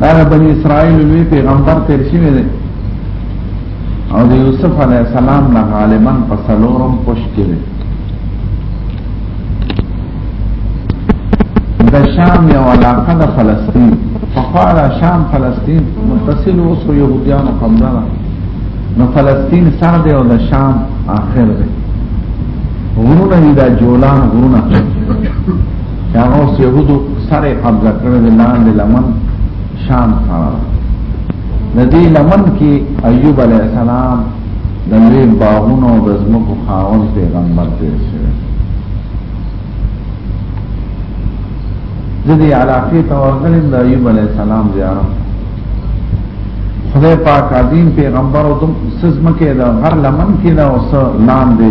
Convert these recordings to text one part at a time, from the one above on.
دا بنی اسرائیل لوی پیغمبر تیر شوی دی او د یوسف علی السلام نه غالبا په سلورم پوش کې دی د شام یو علاقه د فلسطین فقال شام فلسطین متصل اوس یهودیان او قمدان نو فلسطین سر دی او د شام آخر دی غرونه دا جولان غرونه دا اوس يهودو سره قبضه کړې د لاندې لمن شام سره د دې لمن کې ایوب علی السلام د لوی باغونو د زمکو خاوند پیغمبر تیر شوی د دې علاقې ته ورغلم د ایوب علی السلام زیارت خدای پاک عظیم پیغمبر او تم سزمکه دا غر لمن کې دا اوس لاندې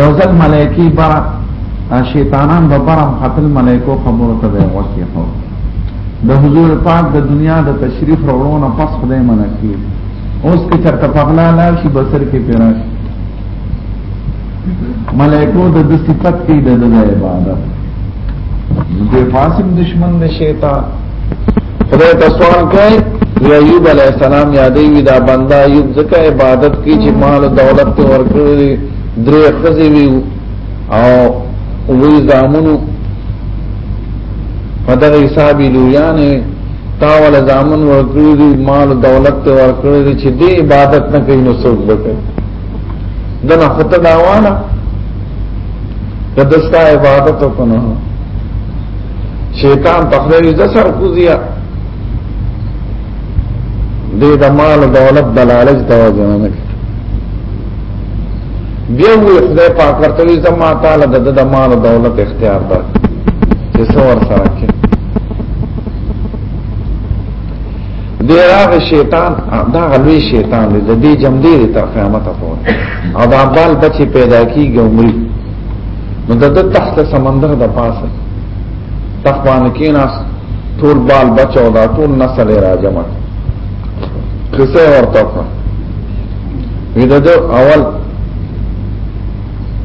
یو ځل ملائکی برا شیطانان به برم خپل ملائکو خبرو ته وغوښتي خو د حضور پاک د دنیا د تشریف وروړونه پس خدای منع کړی اوس کې چرته پغلا لا شي بسر کې پیرا ملائکو د د صفت کې د عبادت د فاسق دشمن د شیطان خدای ته سوال کوي یا ایوب علی السلام یادې وی دا بندا ایوب ځکه عبادت کوي چې مال او دولت ته ورکړي درې خزي وی او وی زامنو فدغ حسابی لویانه تاول زامن ورکړي دي مال دولت ته ورکړي دي چې دې عبادت نه کوي نو څوک وکړي دنه خطه داوانه کدستا عبادت وکنه شیطان تخریج د سر کوزیا د د مال دولت دلالج د وجه نه بیا وی خدای پاک ورته وی زما تعالی د د مال دولت اختیار ده چې څور سره کې د هغه شیطان دا غلوی شیطان دی د دې جمع دی تر قیامت پورې او دا بال بچي پیدا کیږي عمرې نو د تحت سمندر د پاسه تخوان کیناس ټول بال بچو دا ټول نسل راجم کسه ورته کړ ودا د اول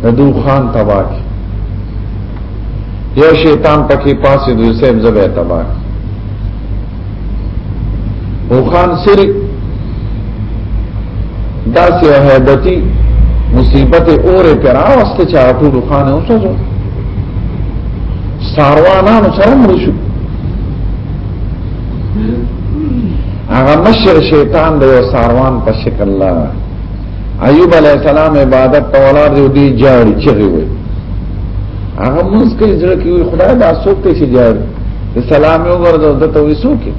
د دو خان تباک یو شیطان پکې پاسې د یوسف زبې تباک او خان سری دا سی حیبتی مصیبت اور پر آوست چا ټول خان او سوزو ساروانانو سره مړ شو هغه مشر شیطان دی او ساروان په شکل لا ایوب علی السلام عبادت ته ولار دی دی جاړي چغي وي هغه موږ کې ځکه خدای دا سوکته چې جاړي سلام یو ورته دته وسو کې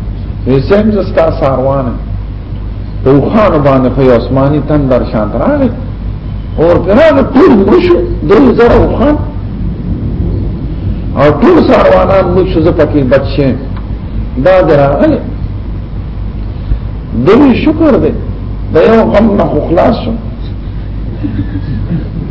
وسم زستا ساروانه په خوان باندې په آسماني تندر شان راغی اور پرانه ټول مشو دل زره خوان او ټول ساروانان مشو ز پکې بچي دا دراغله دوی شکر دې دا یو غم نه خلاص شو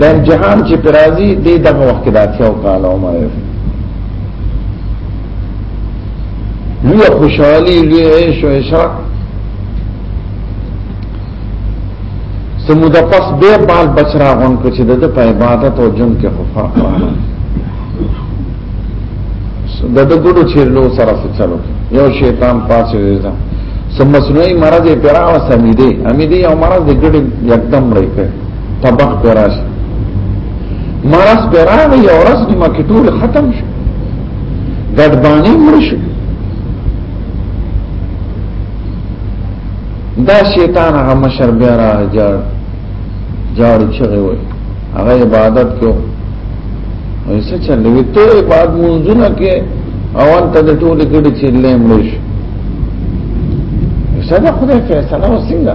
د امتحان چې پرازي د دغه وخت کې داتې او کال عمر لوی خوشحالي لوی عيش او عشرت سموده پس به بال بچرا غون کو چې د په عبادت او جن کې خو فرق راغلی د د ګډو چیرلو سره څه چلو یو شیطان پاسې وځه سم مصنوعي مرض یې پیراوه سمیدي امیدي یو مرض د ګډي یکدم لري طبق پراش مرس پراغ یو رس دی مکی طول ختم شو گردبانی مرشو دا شیطان هغه مشر بیا را جاړ جاړ چغه وای هغه عبادت کو وای څه چل وی ته عبادت مونږونه کې اول ته د ټول ګډ چیلې مړ شي صدا خدای فیصله وسنګه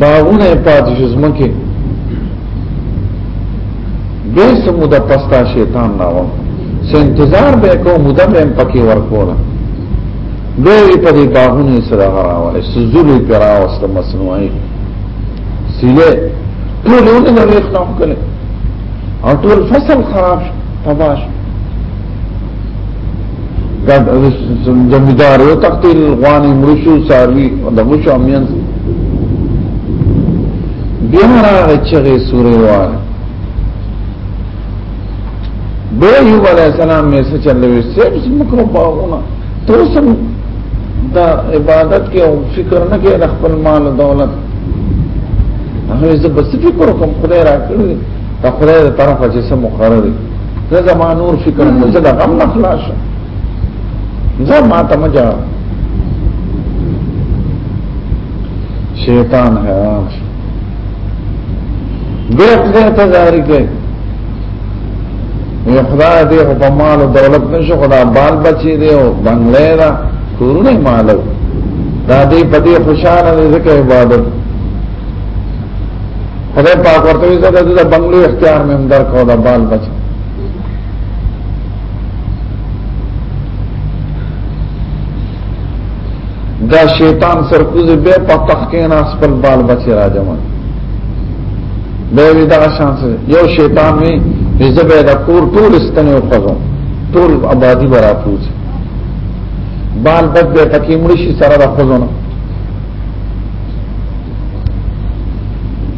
باغونه پاتې شو زمکه به سموده پستا شیطان راو سه انتظار به کو موده به پکې ورکوله دوی په دې باغونه سره راوړل سزوري پراوسته مصنوعي سیله ټول یو نه وښنه کړل او ټول فصل خراب تباش ګډ زمیدار یو تقتیل غوانی مرشو ساروی د مرشو امینس بیا راغی چغې سورې وار به ایوب علیہ السلام می څه چلوي سب مکرو باغونه توسم دا عبادت کې او فکر نه کې خپل مال او دولت هغه زه بس فکر کوم خدای را کړی دا خدای تر طرفه چې سم مقرره زه زما نور فکر نه زه دا غم نه خلاص زه ما ته مجا شیطان ہے دیکھ دے تجاری کے یہ خدا دے خدا مال و دولت نشو خدا بال بچی دے و بنگلے دا کورو نہیں مالو دا دے پتی خوشان دے ذکر عبادت خدای پاک ورته وی زه د بنگلو اختیار مې اندر کو دا بال بچ دا شیطان سرکوزی بے پا تخکین اس پر بال بچی را جمع بے وی دا شان سے یو شیطان وی وی زبے دا کور طول استنی و قضو طول عبادی برا پوزی بال بچ بے تکی مڑشی سر دا قضو نا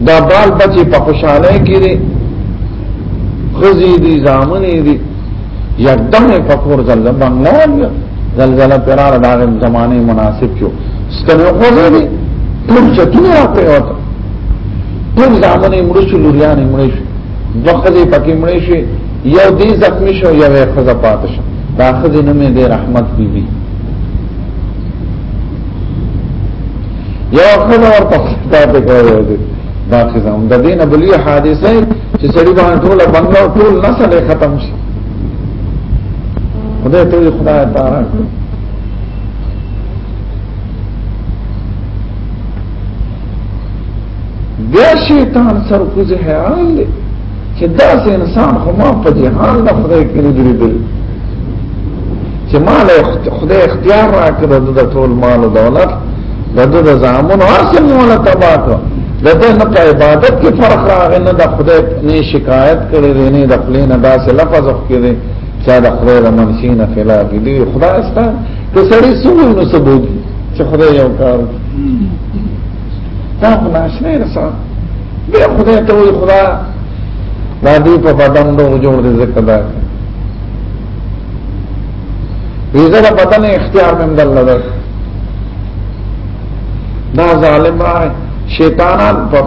دا بال بچي په خوشاله کې دي خزي دي زامنې دي یکدم په کور ځل بنگلال زلزلہ پرار دا زمانه مناسب شو ستنه خوځې دي ټول چتونه راپې وته ټول زامنې مړ شو لوريانې مړ شو دوخذې پکې مړ شو یو دې زخمی شو یو یې خزه پات شو دا خزه نومې دې رحمت بيبي بی یو خدای ورته خطاب کوي دا خزه هم د دینه بلی حادثه چې سړي باندې ټول بنگلو ټول نسل ختم شي خدای ته خدای تعالی بیا شیطان سرکوزه حیران دی چې دا انسان خو ما په جهان د خدای کې نه درېدل چې ما له خدای اختیار راکړ د ټول مال او دولت د د زامن حاصل مولا تبا کو د د نه په عبادت کې فرق راغی نه د خدای نه شکایت کړي دی نه د خپل نه داسې لفظ وکړي چې د خدای د منشینه خلاف دی خدای ستاسو ته سړی سوي نو ثبوت چې خدای یو کار دا خلاصنه رسا به خدای ته وي خدا دا دې په بدن نو جوړ دې ذکر دا ویزه بدن اختیار مند الله ده دا ظالم را شیطانان په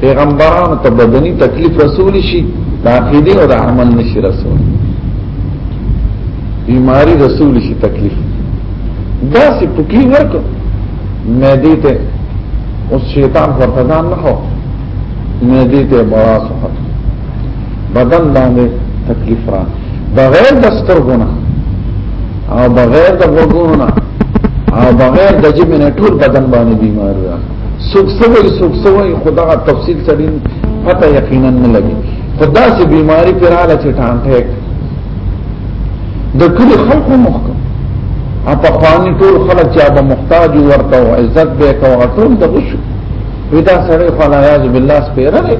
پیغمبرانو ته بدني تکلیف رسول شي دا عقیده او دا عمل نشي رسول بیماری رسول شي تکلیف دا سي پکې ورکو مې دې ته اوس شیطان ورته ځان نه خو مې دې ته بڑا سفر بدن باندې تکلیف را بغیر د سترګونه او بغیر د وګونه او بغیر د جبه نه ټول بدن باندې بیمار را سوک سوی سوک سوی خدا تفصیل سړي پته یقینا نه لګي خدا سي بیماری پراله چې ټانټه د کلی خلکو مخ کو اپا خوانی ټول خلک چې ابا محتاج ورته او عزت به کو ټول د غش ودا سره فلا یاذ بالله سپیره دی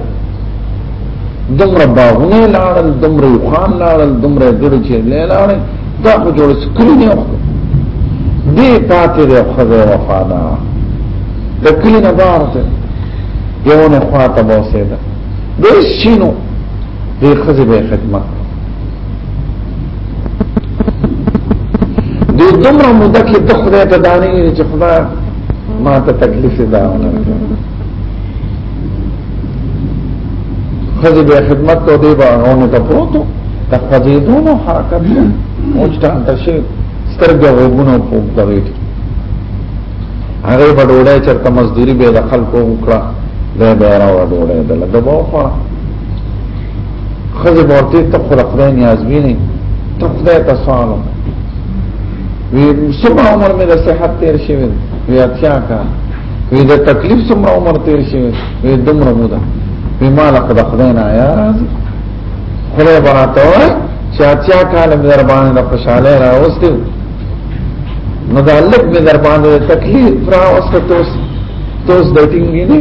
دومره باغونه لاړل دومره خان لاړل دومره ګړ چې لاړل دا خو جوړ سکلی نه وکړ دې پاتې ده خدای وفادا د کلی نه بار ته یو نه خواته بوسه ده دې شینو دې خزه به خدمت دې دومره مده کې ته خدای ته دانه یې چې خدای ما ته تکلیف دا ونه خځه به خدمت ته دی باغونه ته پروتو ته خځه دونو حرکت اوچ ټان تشه سترګه وګونو په دغه هغه په ډوډۍ چرته مزدوري به د خلکو وکړه دا به راو ډوډۍ دلته به وخوړه خزه ورته ته خو خدای نیاز ویني ته خدای ته سوال وی څومره عمر مې د صحت تیر شوی وی اتیا کا وی د تکلیف څومره عمر تیر شوی وی دومره موده وی مال خدای خدای نه آیا راځي خدای براته وای چې اتیا کال مې در باندې د خوشاله راوستي نو دا لږ مې در باندې تکلیف راوستي توس توس د ټینګې نه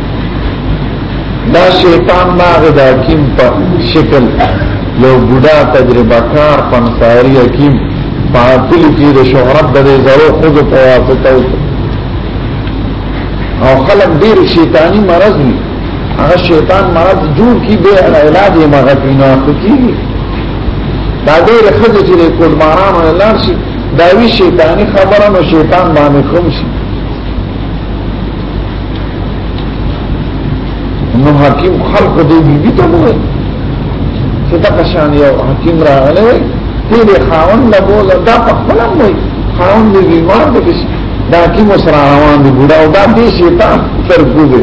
دا شیطان ناغ دا حکیم پا شکل یو بودا تجربه کار پنساری حکیم پاتل کی دا شهرت دا دی زرو خود پواسطو او خلق دیر شیطانی مرض وی اگر شیطان مرض جور کی بے علاج مغفینا خکی دا دیر خود چی دی کلماران و اللہ شی داوی شیطانی خبران و شیطان بانی خمشی نو حکیم خلق دې بي بي ته مو چې دا کشان یو حکیم راغله دې دې خاون له بوله دا په خپل مې خاون دې بیمار دې کې دا حکیم سره روان دي ګډا او دا دې شیطان تر کوزه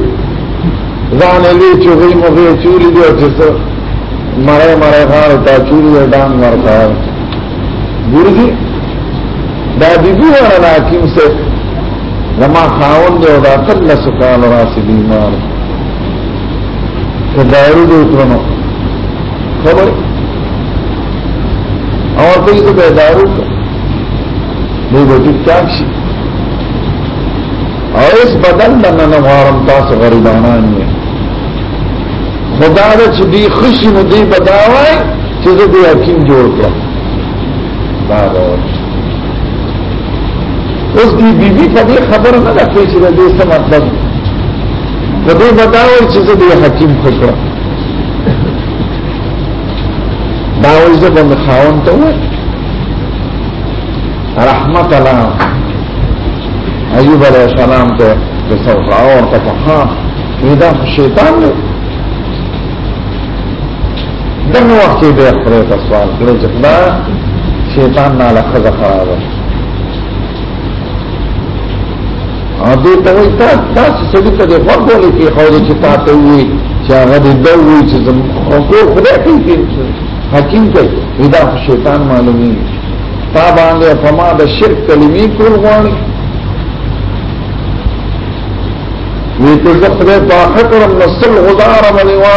ځان له چوغي مغه چوری دی چې څو مړې مړې غار ته چوری ډان ورته ګورځي دا بی بی وانا ناکیم سے لما خاون دے او دا تل سکان راسی بیمار که دارو دو کرنو خبر اور تی تو بے دارو کر نو بے ٹک ٹاک شی او اس بدل لنا نوارم تاس غریبانان میں خدا دا چھ دی خوشی نو دی بداوائی چھ دی حکیم جوڑ کرن دا دا اوس دی بی بی په دې خبره نه ده چې د دې څه مطلب په دې بداوي چې زه دې حکیم خوشو دا وایي زه بل خاون ته وای رحمت الله ایوب علیہ السلام ته د سوفا او ته په خاص دا شیطان دی دغه وخت کې به خدای ته سوال کړی چې دا شیطان نه له خزه خراب او دې ته وایي تا تاسو سړي ته د ورغولې کې خو دې چې تا ته وایي چې هغه دې دا وایي چې زم خو خدای کوي حکیم کوي دا شیطان معلومي تا باندې فما د شرک کلمې کول غواړي وی ته زخره په حکرم نسل غزار منوا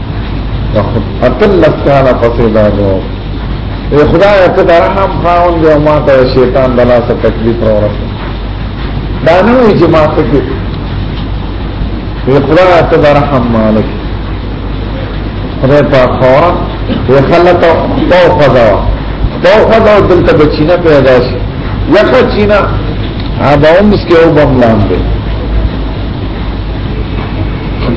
اتل لسکالا پسی دادو اے خدا اتل رحم خاون دے ما تا شیطان دلا سا تکلیف رو رسو دانوی چی ما تکلیف اے خدا اتل رحم مالک خدا پا خوا اے خلطا تو خدا تو خدا دلتا بچینا پیدا شی یخا چینا آبا امس کے او بملان دے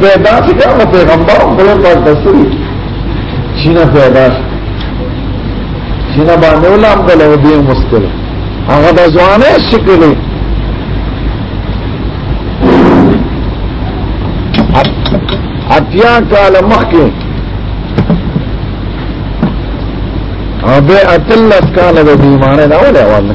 پیدا سے کیا وہ پیغمبر بڑے پاس دستوری چینا پیدا سے چینا باندې ولام د لو دی مشکل هغه د ځوانه شکل اتیا کال مخکې او به اتلس کال د بیمانه دا ولې اواز نه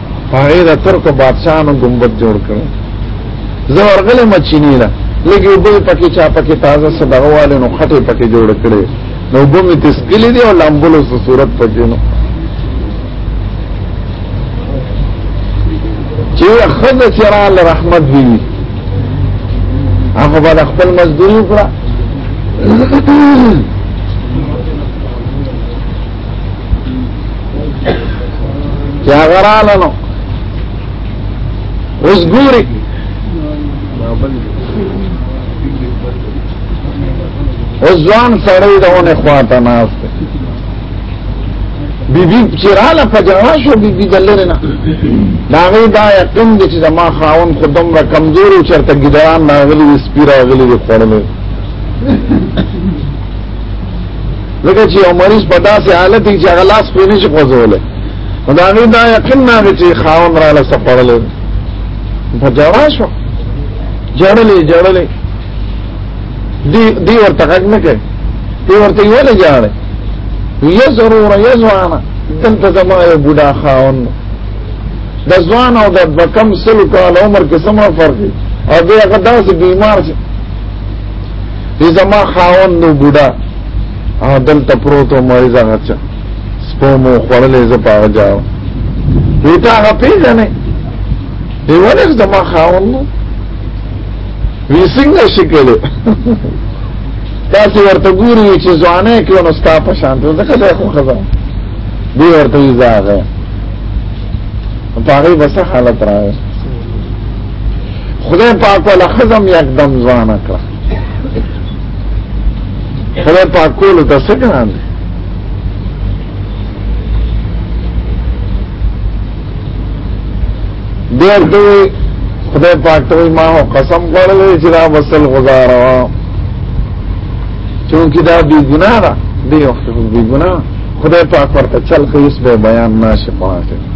هغه د ترکو بادشاہانو ګمبد جوړ کړ زه ورغله مچینی لا لګي به پکې چا پکې تازه صدغواله نو خټه پکې جوړ کړي نو به می تسکلی دی او لامبلو صورت پکې نو چې خد چرال رحمت دی هغه بل خپل مزدوري وکړه یا غراله نو اوس ګوري اوس ځوان سړی دونه خواته ناس دی بیبي چې رااله په جړا شو بیبي دلره نه دا غي دا یقین دي چې ما خاون خودم را کمزوري چرته ګډان نه غلي سپیرا غلي خورلې لکه چې یو مریض په داسې حالت کې چې هغه لاس پرې نشي خوځولی نو د هغې دا یقین نه دی چې خاوند راله څه خوړلی په ژړا شو ژړلې ژړلې دی دی ورته غږ نه کوي دی ورته یې ولې ژاړی یا ضروره یا ځوانه دلته زما یو بوډا خاوند د ځوان او د کم سلو کال عمر کې څومره فرق دی او بیا هغه داسې بیمار چې دی زما خاون نو بوډا دل ته پروت او مریض هغه چا سپمو خړلې ز پاو جاو وی تا هغه پیژنې دی ولې زما خاون نو وی څنګه شکل تاسو ورته ګوري چې ځوانه کې نو ستا په شان ته ځکه ده خو خزا دی ورته ځاغه په هغه بس حالت راغی خدای پاک ولا خزم یک دم ځان کړ خدای پاک کول د څه ګران دی دیر دوی خدای پاک ته ما قسم کړل چې دا وصل گزاروا چونکی دا بی گناہ دا دی وقت بی گناہ خدای پاک ورته چل خو اس به بیان ناشه پاتې